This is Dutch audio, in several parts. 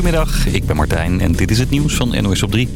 Goedemiddag, ik ben Martijn en dit is het nieuws van NOS op 3.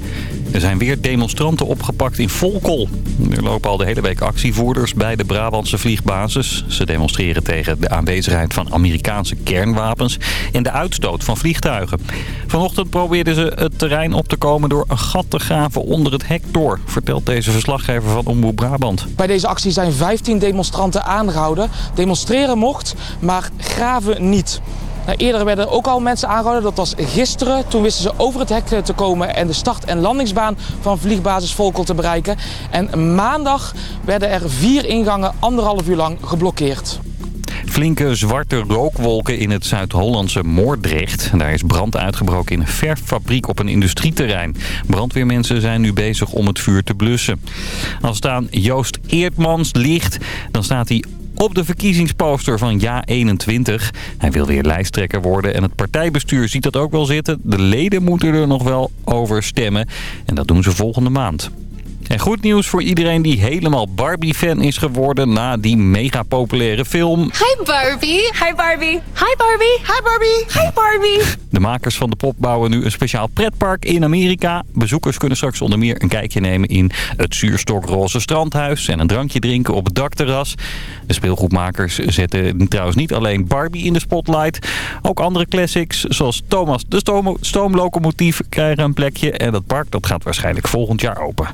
Er zijn weer demonstranten opgepakt in Volkel. Er lopen al de hele week actievoerders bij de Brabantse vliegbasis. Ze demonstreren tegen de aanwezigheid van Amerikaanse kernwapens en de uitstoot van vliegtuigen. Vanochtend probeerden ze het terrein op te komen door een gat te graven onder het hek door, vertelt deze verslaggever van Omroep Brabant. Bij deze actie zijn 15 demonstranten aangehouden. Demonstreren mocht, maar graven niet. Nou, eerder werden ook al mensen aangehouden. Dat was gisteren. Toen wisten ze over het hek te komen en de start- en landingsbaan van vliegbasis Volkel te bereiken. En maandag werden er vier ingangen anderhalf uur lang geblokkeerd. Flinke zwarte rookwolken in het Zuid-Hollandse Moordrecht. Daar is brand uitgebroken in een verffabriek op een industrieterrein. Brandweermensen zijn nu bezig om het vuur te blussen. Als het aan Joost Eertmans ligt, dan staat hij op de verkiezingsposter van Ja21. Hij wil weer lijsttrekker worden en het partijbestuur ziet dat ook wel zitten. De leden moeten er nog wel over stemmen en dat doen ze volgende maand. En goed nieuws voor iedereen die helemaal Barbie-fan is geworden na die mega populaire film. Hi Barbie. Hi Barbie. Hi Barbie. Hi Barbie. Hi Barbie. De makers van de pop bouwen nu een speciaal pretpark in Amerika. Bezoekers kunnen straks onder meer een kijkje nemen in het zuurstokroze strandhuis... en een drankje drinken op het dakterras. De speelgoedmakers zetten trouwens niet alleen Barbie in de spotlight. Ook andere classics zoals Thomas de stoom stoomlocomotief krijgen een plekje. En dat park dat gaat waarschijnlijk volgend jaar open.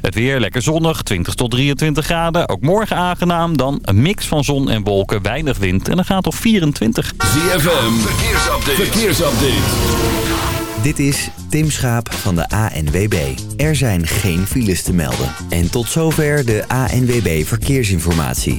Het weer lekker zonnig, 20 tot 23 graden. Ook morgen aangenaam. Dan een mix van zon en wolken, weinig wind. En dan gaat op 24. ZFM, verkeersupdate. verkeersupdate. Dit is Tim Schaap van de ANWB. Er zijn geen files te melden. En tot zover de ANWB Verkeersinformatie.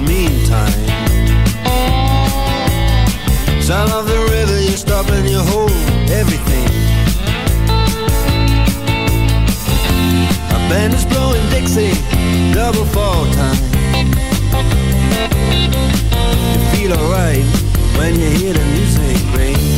Meantime. Sound of the river, you stop and you hold everything. A band is blowing Dixie, double fall time. You feel alright when you hear the music ring.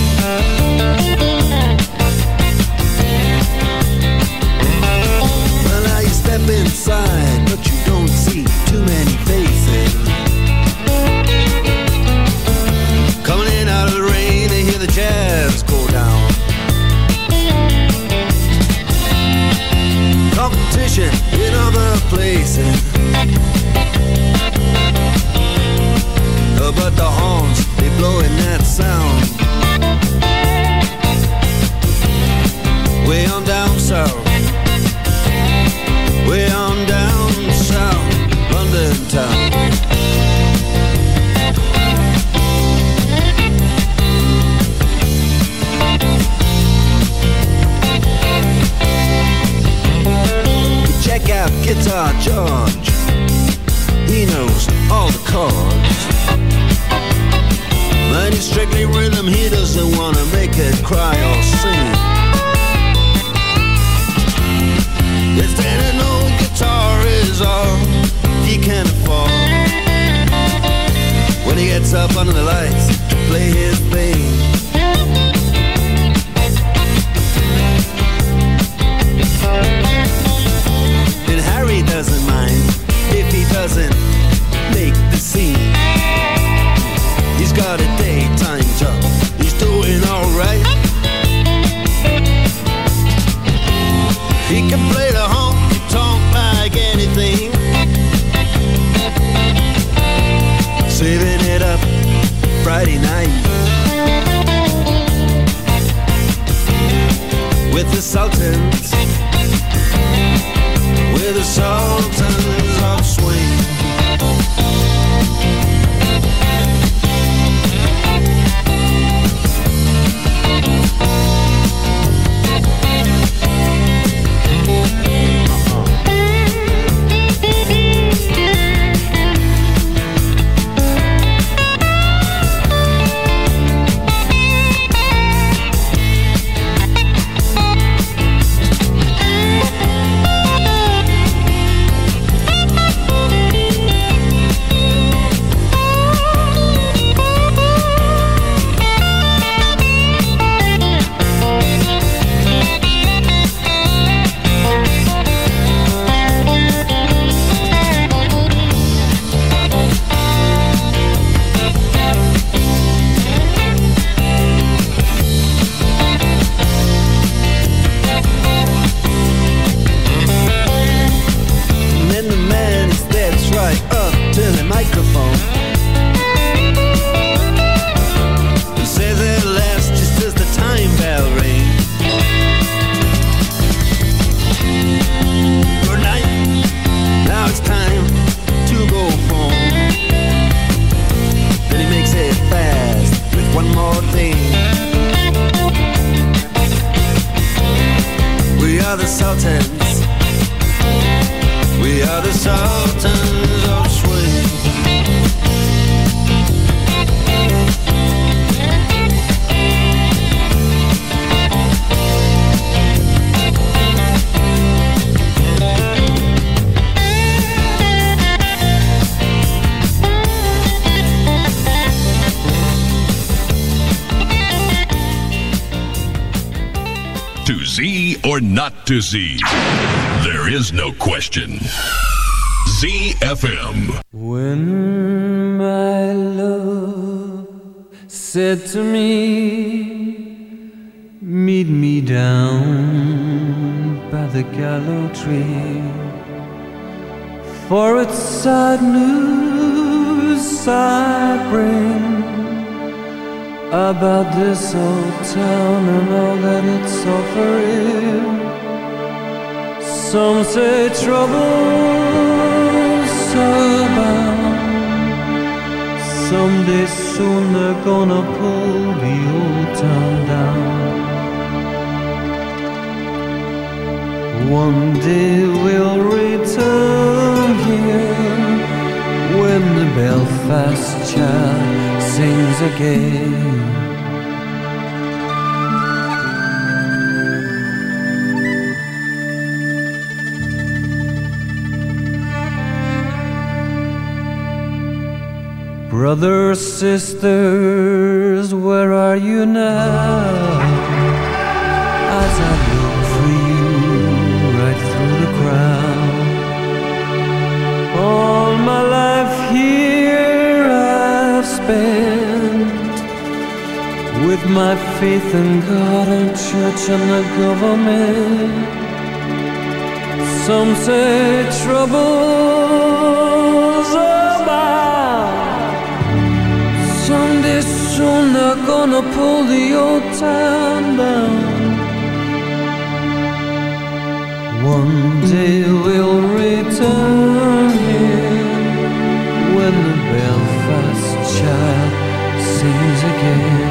Meet me down by the gallows tree, for it's sad news I bring about this old town and all that it's offering. Some say trouble's abound. Someday soon they're gonna pull the old town down. One day we'll return here when the Belfast child sings again. Brothers, sisters, where are you now? As I crowd. All my life here I've spent with my faith in God and church and the government. Some say troubles abound. Someday soon they're gonna pull the old town down. One day we'll return here when the Belfast child sings again.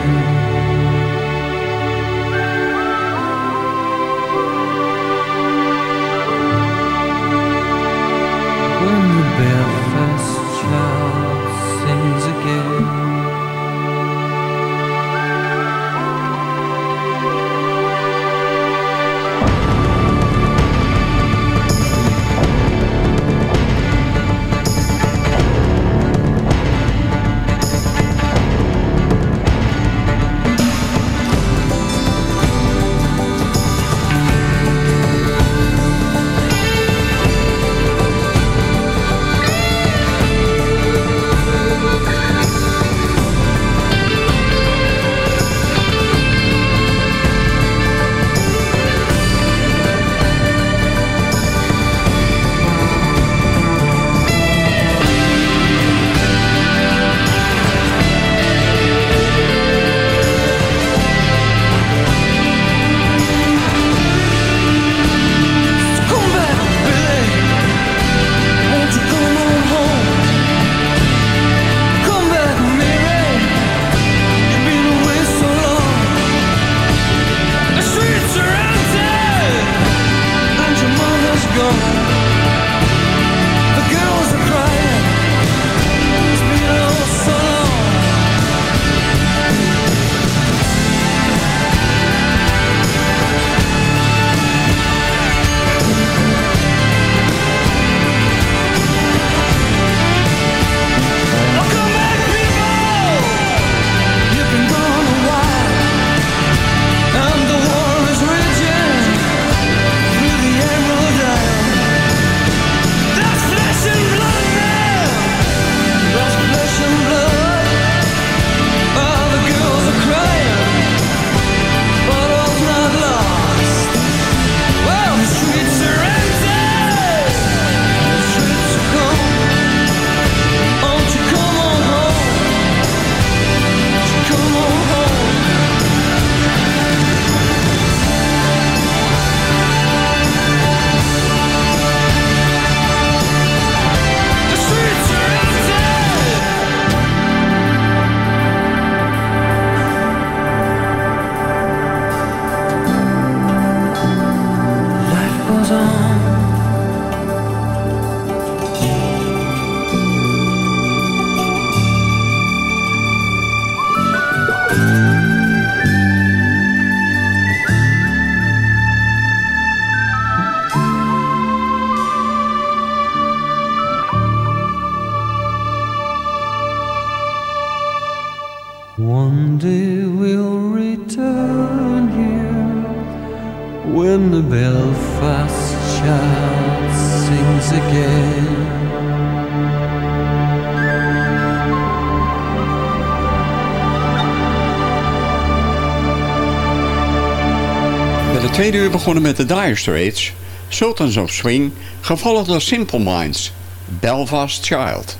Tweede uur begonnen met de Dire Straits, Sultans of Swing, gevolgd door Simple Minds, Belfast Child.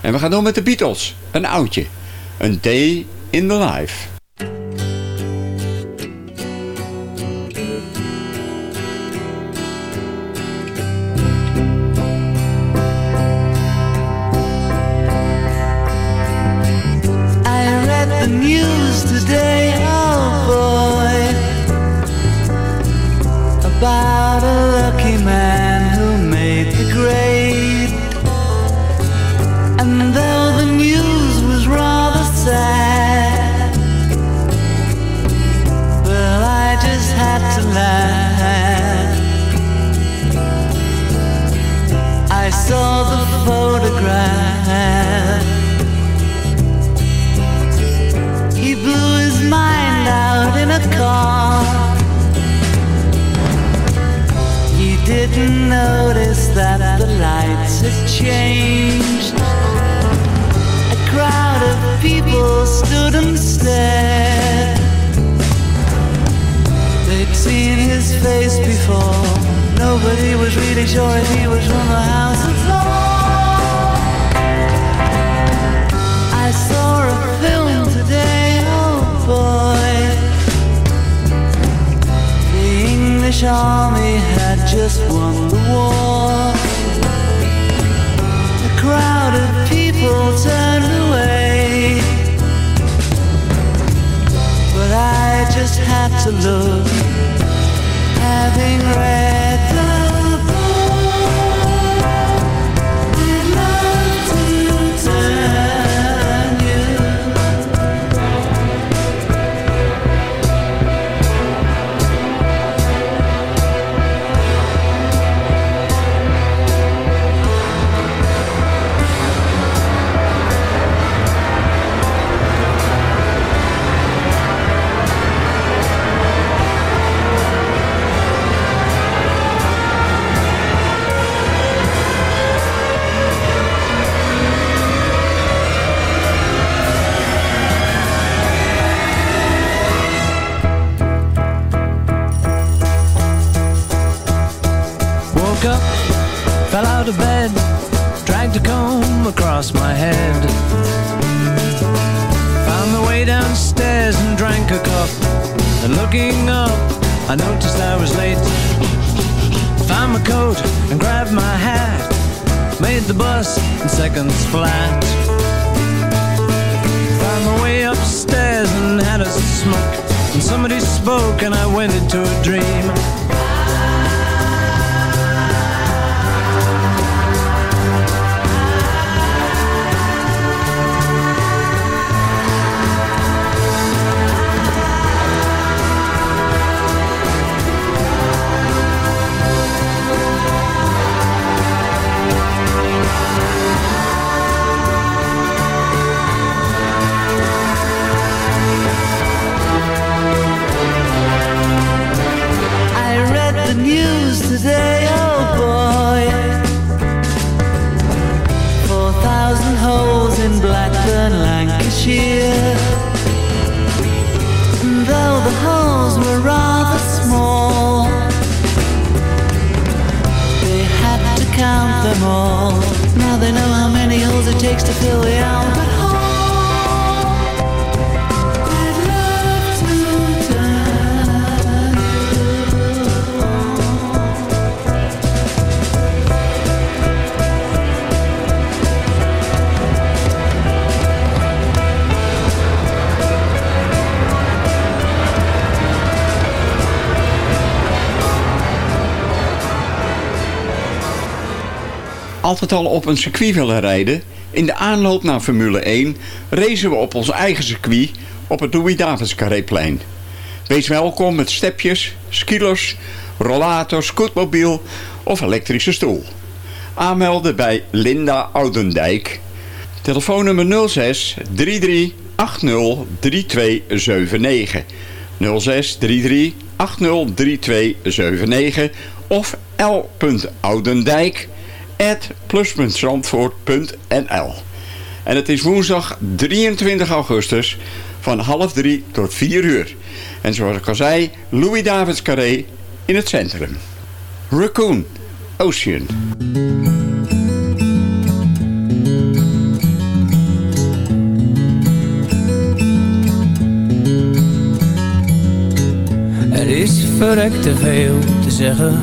En we gaan door met de Beatles, een oudje, een day in the life. And though the news was rather sad, well, I just had to laugh. I saw the photograph. He blew his mind out in a car. He didn't notice that the lights had changed. People stood and stared. They'd seen his face before. Nobody was really sure if he was from the house of law. I saw a film today, oh boy. The English army had just won the war. A crowd of people turned away. I just had to look, having read Woke up, fell out of bed, dragged a comb across my head. Found my way downstairs and drank a cup. And looking up, I noticed I was late. Found my coat and grabbed my hat. Made the bus in seconds flat. Found my way upstairs and had a smoke. And somebody spoke and I went into a dream. Count them all. Now they know how many holes it takes to fill the Albert Altijd al op een circuit willen rijden? In de aanloop naar Formule 1 racen we op ons eigen circuit op het Louis Davids Carréplein. Wees welkom met stepjes, skilers, rollator, scootmobiel of elektrische stoel. Aanmelden bij Linda Oudendijk. Telefoonnummer 06 33 80 3279. 0633 803279 of l.oudendijk at plus.zandvoort.nl En het is woensdag 23 augustus van half drie tot vier uur. En zoals ik al zei, Louis Davids Carré in het centrum. Raccoon, Ocean. Er is verrekt te veel te zeggen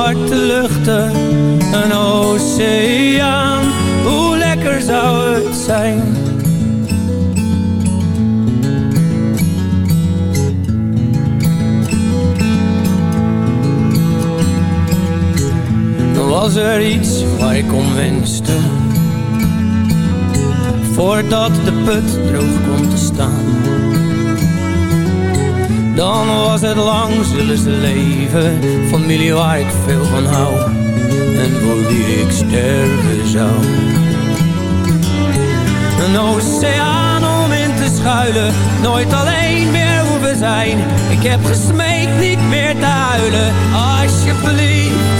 je hart te luchten. Een oceaan, hoe lekker zou het zijn? Was er iets waar ik om wenste Voordat de put droog komt te staan dan was het lang leven. Familie waar ik veel van hou En voor wie ik sterven zou. Een oceaan om in te schuilen Nooit alleen meer hoeven zijn. Ik heb gesmeekt niet meer te huilen. Alsjeblieft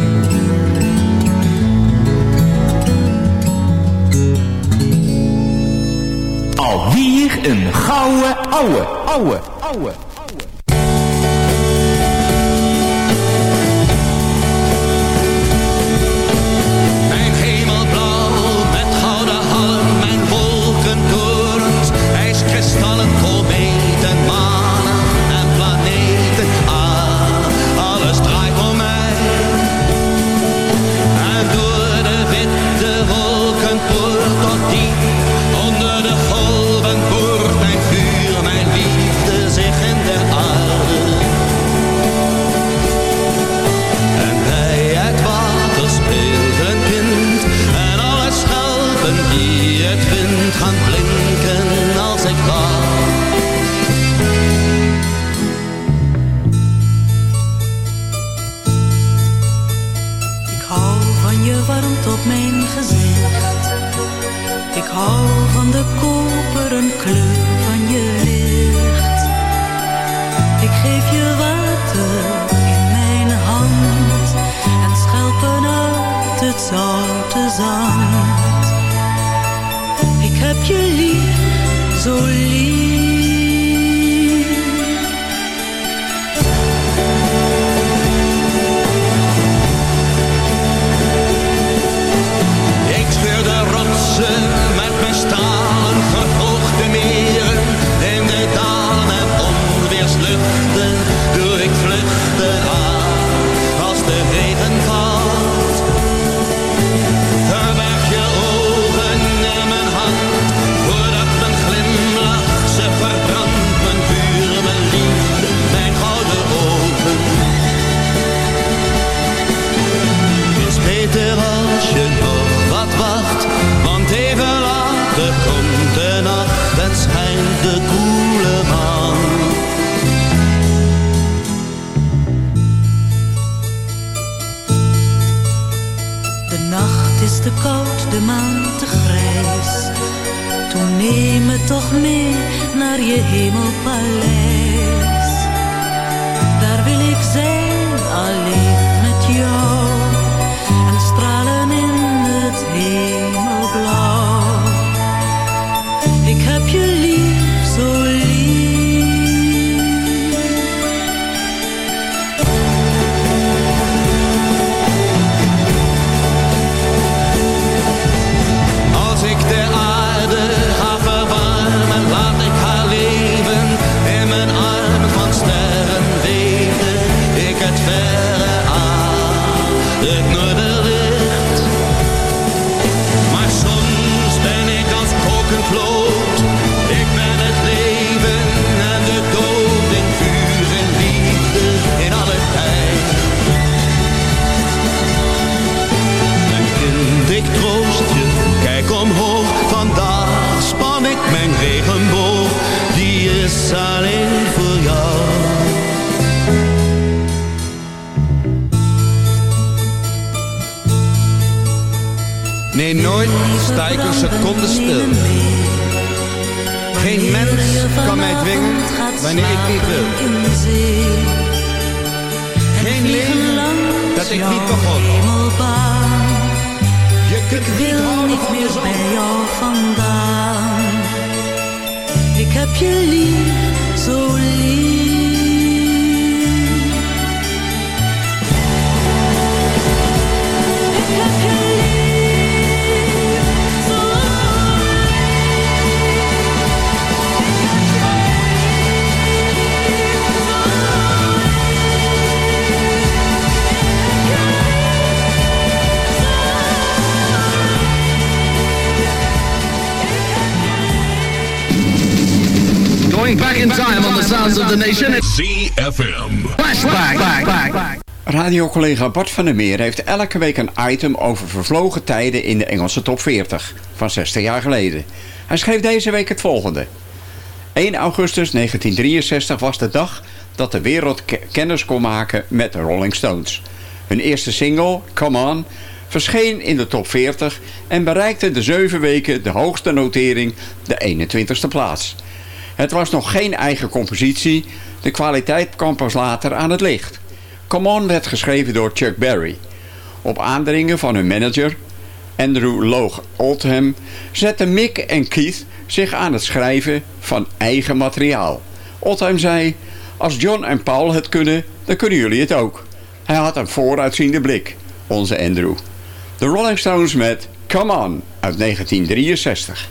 Een gouden ouwe, ouwe, ouwe. Going back in time on the sounds of the nation. ZFM. Flashback. Radiocollega Bart van der Meer heeft elke week een item over vervlogen tijden in de Engelse top 40 van 60 jaar geleden. Hij schreef deze week het volgende. 1 augustus 1963 was de dag dat de wereld ke- kennis kon maken met de Rolling Stones. Hun eerste single, Come On, verscheen in de top 40 en bereikte de 7 weken de hoogste notering, de 21ste plaats. Het was nog geen eigen compositie, de kwaliteit kwam pas later aan het licht. Come On werd geschreven door Chuck Berry. Op aandringen van hun manager, Andrew Loog Oldham, zetten Mick en Keith zich aan het schrijven van eigen materiaal. Oldham zei, als John en Paul het kunnen, dan kunnen jullie het ook. Hij had een vooruitziende blik, onze Andrew. De Rolling Stones met Come On uit 1963.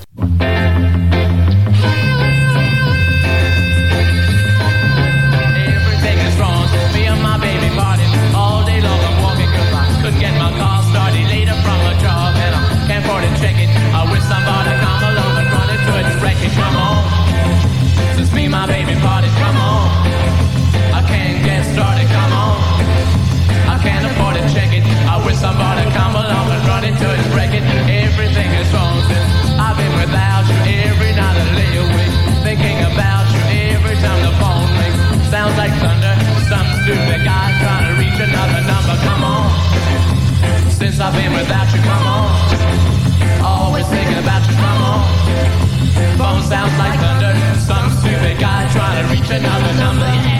I've been without you, come on. Always thinking about you, come on. Phone sounds like thunder. Some stupid guy trying to reach another number.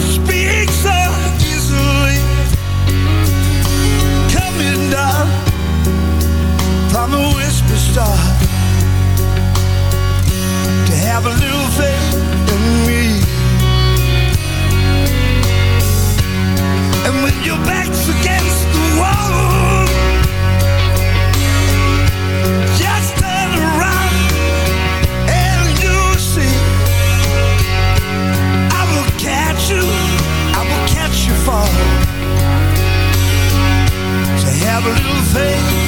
speak so easily. Coming down from whisper star to have a little faith in me. And when your back's against the wall. little thing.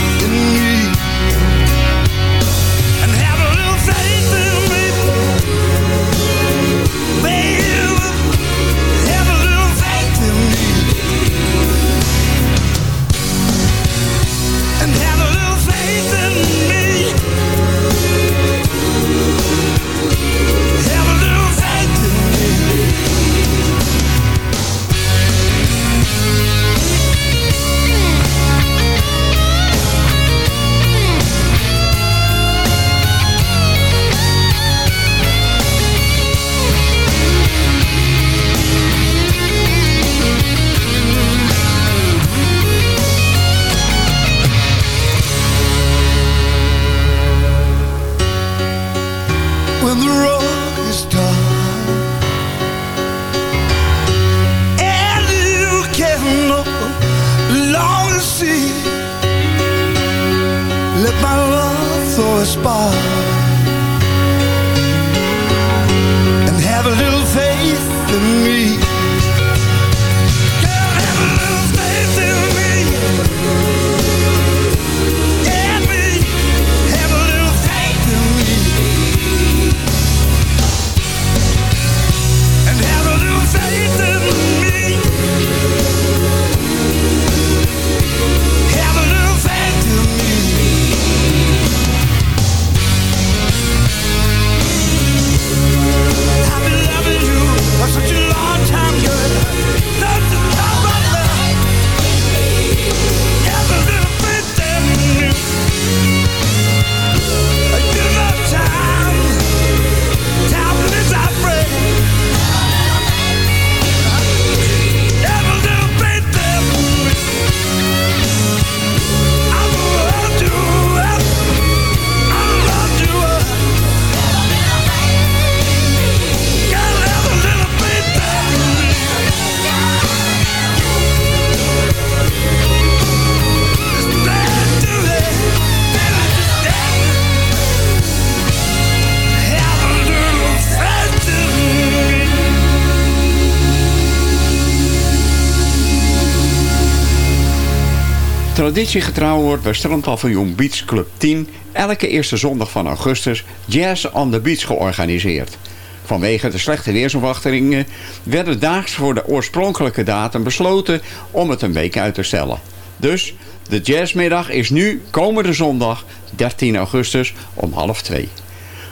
Traditiegetrouw wordt bij strandpaviljoen Beach Club 10... elke eerste zondag van augustus Jazz on the Beach georganiseerd. Vanwege de slechte weersverwachtingen werden daags voor de oorspronkelijke datum besloten om het een week uit te stellen. Dus de jazzmiddag is nu komende zondag 13 augustus om half twee.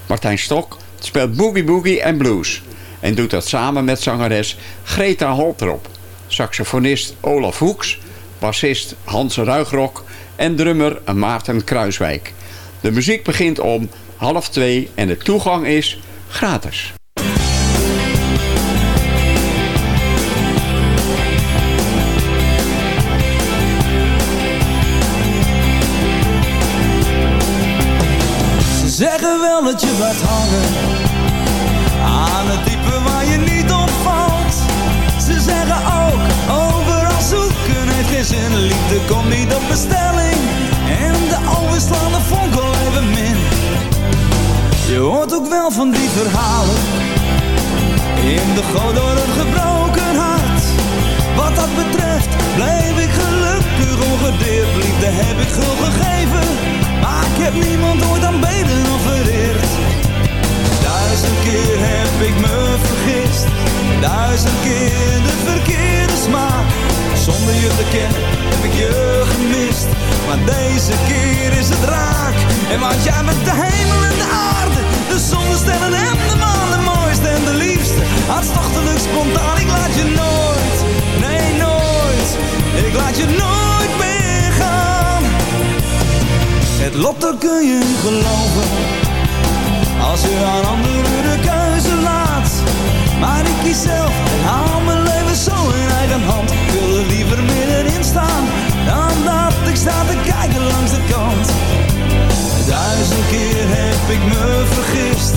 Martijn Stok speelt Boogie Boogie en Blues en doet dat samen met zangeres Greta Holtrop, saxofonist Olaf Hoeks bassist Hans Ruigrok en drummer Maarten Kruiswijk. De muziek begint om half twee en de toegang is gratis. Ze zeggen wel dat je blijft hangen aan het diepe Liefde komt niet op bestelling. En de ogen slaan de al even min. Je hoort ook wel van die verhalen. In de goot door een gebroken hart. Wat dat betreft bleef ik gelukkig ongedeerd Liefde heb ik gul gegeven. Maar ik heb niemand ooit aanbeden of vereerd. Duizend keer heb ik me vergist. Duizend keer de verkeerde smaak Zonder je te kennen heb ik je gemist. Maar deze keer is het raak. En wat jij met de hemel en de aarde De zon, de sterren en de maan De mooiste en de liefste. Hartstochtelijk spontaan Ik laat je nooit, nee nooit. Ik laat je nooit meer gaan. Het lot, daar kun je geloven Als je aan anderen de keuze laat. Maar ik kies zelf ik me vergist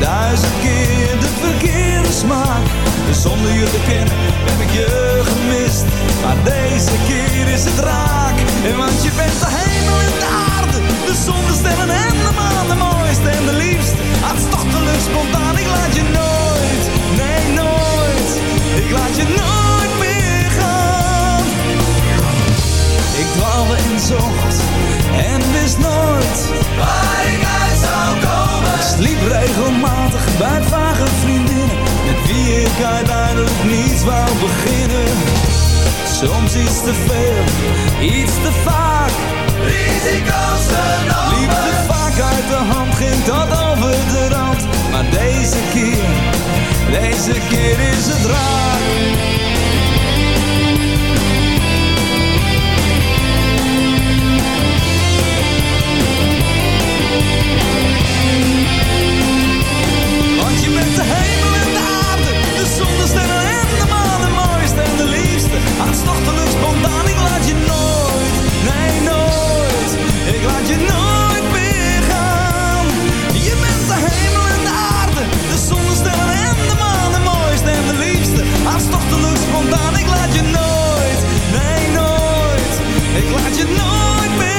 Duizend keer de verkeerde smaak. Zonder je te kennen heb ik je gemist. Maar deze keer is het raak. En Want je bent de hemel en de aarde. De zon, de sterren en de maan. De mooiste en de liefste. Hartstochtelijk spontaan. Ik laat je nooit, nee nooit. Ik laat je nooit meer gaan. Ik dwaalde en zocht en wist nooit waar ik uit zou komen. Sliep regelmatig bij vage vriendinnen, met wie ik uiteindelijk niets wou beginnen. Soms iets te veel, iets te vaak. Risico's genomen. Liefde vaak uit de hand, ging tot over de rand. Maar deze keer, deze keer is het raak. Spontaan, ik laat je nooit, nee nooit, ik laat je nooit meer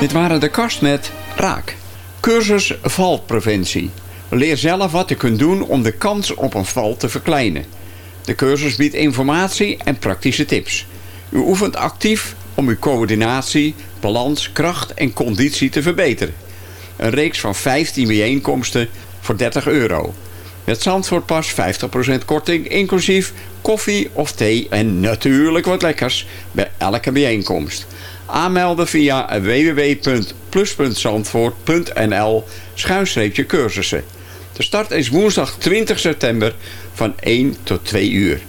Dit waren de kast met Raak. Cursus valpreventie. Leer zelf wat je kunt doen om de kans op een val te verkleinen. De cursus biedt informatie en praktische tips. U oefent actief om uw coördinatie, balans, kracht en conditie te verbeteren. Een reeks van 15 bijeenkomsten voor 30 euro. Met Zandvoortpas 50% korting, inclusief koffie of thee en natuurlijk wat lekkers bij elke bijeenkomst. Aanmelden via www.plus.zandvoort.nl schuinstreepje cursussen. De start is woensdag 20 september van 1 tot 2 uur.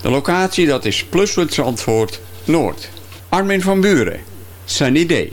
De locatie dat is Pluspunt Zandvoort Noord. Armin van Buren, Sunny Day.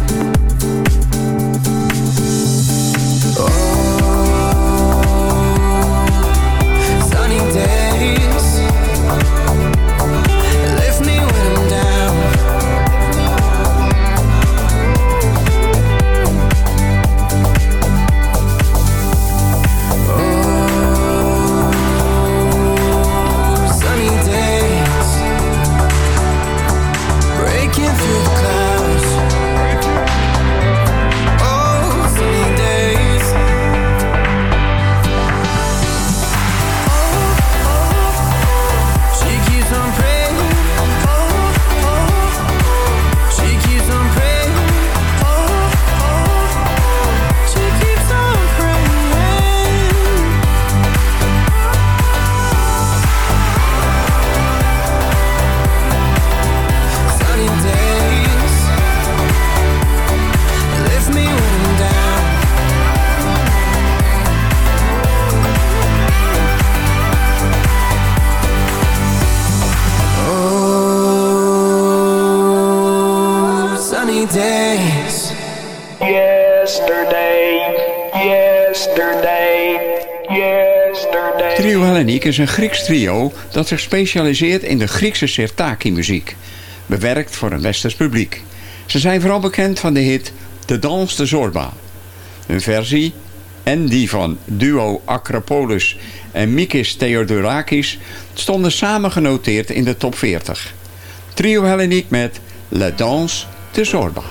Yesterday, yesterday, yesterday. Trio Helleniek is een Grieks trio dat zich specialiseert in de Griekse sirtaki-muziek. Bewerkt voor een westers publiek. Ze zijn vooral bekend van de hit De Dans de Zorba. Hun versie en die van duo Acropolis en Mikis Theodorakis stonden samen genoteerd in de top 40. Trio Helleniek met La Danse de Zorba.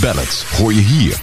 Ballads hoor je hier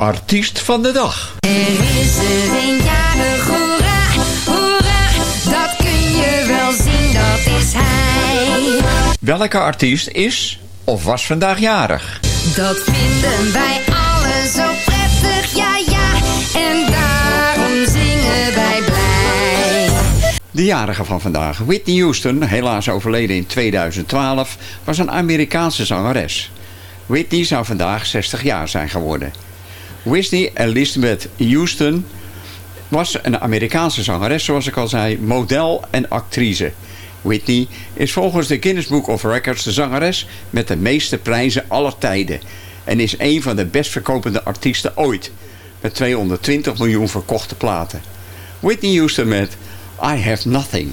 Artiest van de dag. Er is er een jarig, hoera, hoera, dat kun je wel zien, dat is hij. Welke artiest is of was vandaag jarig? Dat vinden wij allen zo prettig, ja ja, en daarom zingen wij blij. De jarige van vandaag, Whitney Houston, helaas overleden in 2012, was een Amerikaanse zangeres. Whitney zou vandaag 60 jaar zijn geworden. Whitney Elizabeth Houston was een Amerikaanse zangeres, zoals ik al zei, model en actrice. Whitney is volgens de Guinness Book of Records de zangeres met de meeste prijzen aller tijden. En is een van de best verkopende artiesten ooit. Met 220 miljoen verkochte platen. Whitney Houston met I Have Nothing.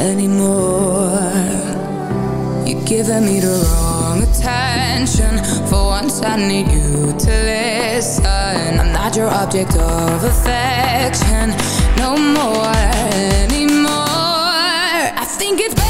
Anymore. You're giving me the wrong attention. For once, I need you to listen. I'm not your object of affection. No more anymore. I think it's better